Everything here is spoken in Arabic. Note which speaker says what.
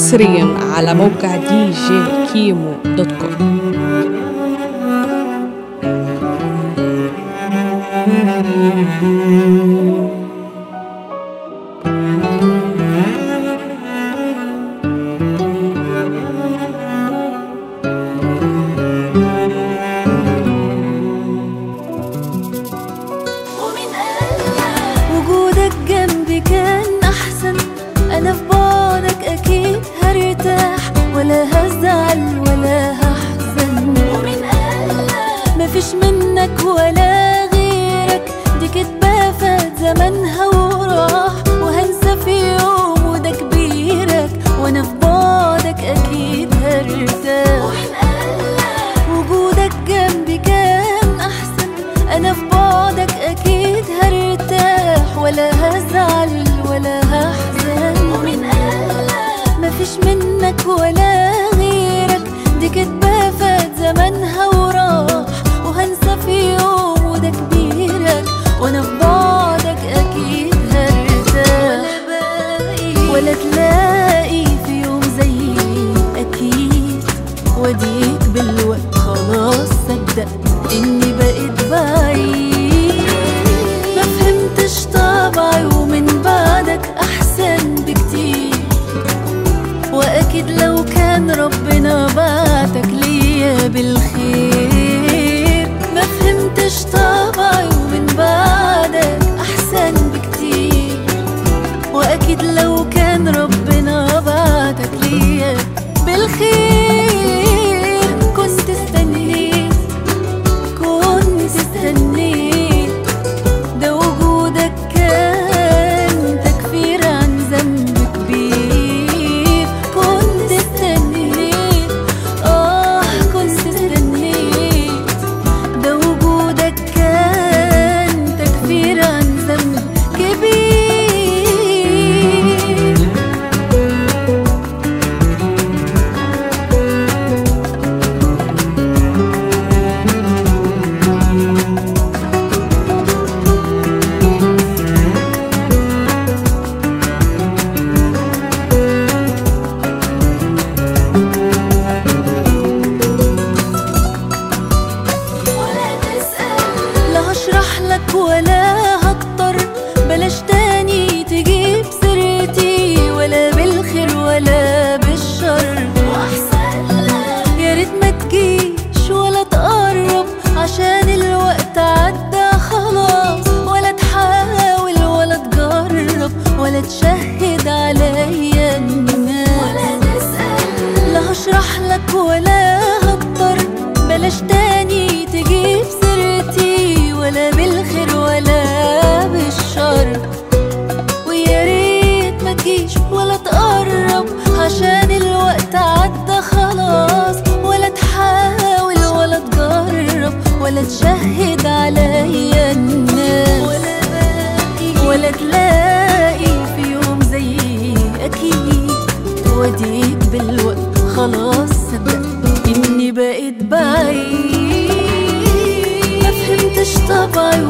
Speaker 1: حصريا على موقع دي جي كيمو دوت كوم
Speaker 2: معاك ولا buồn خلاص صدقت إني بقيت بعيد. ما فهمتش طبعي